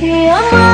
Yeah.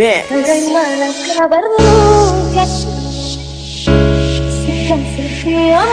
Remix Bagaimana kabarmu guys? Sedang setia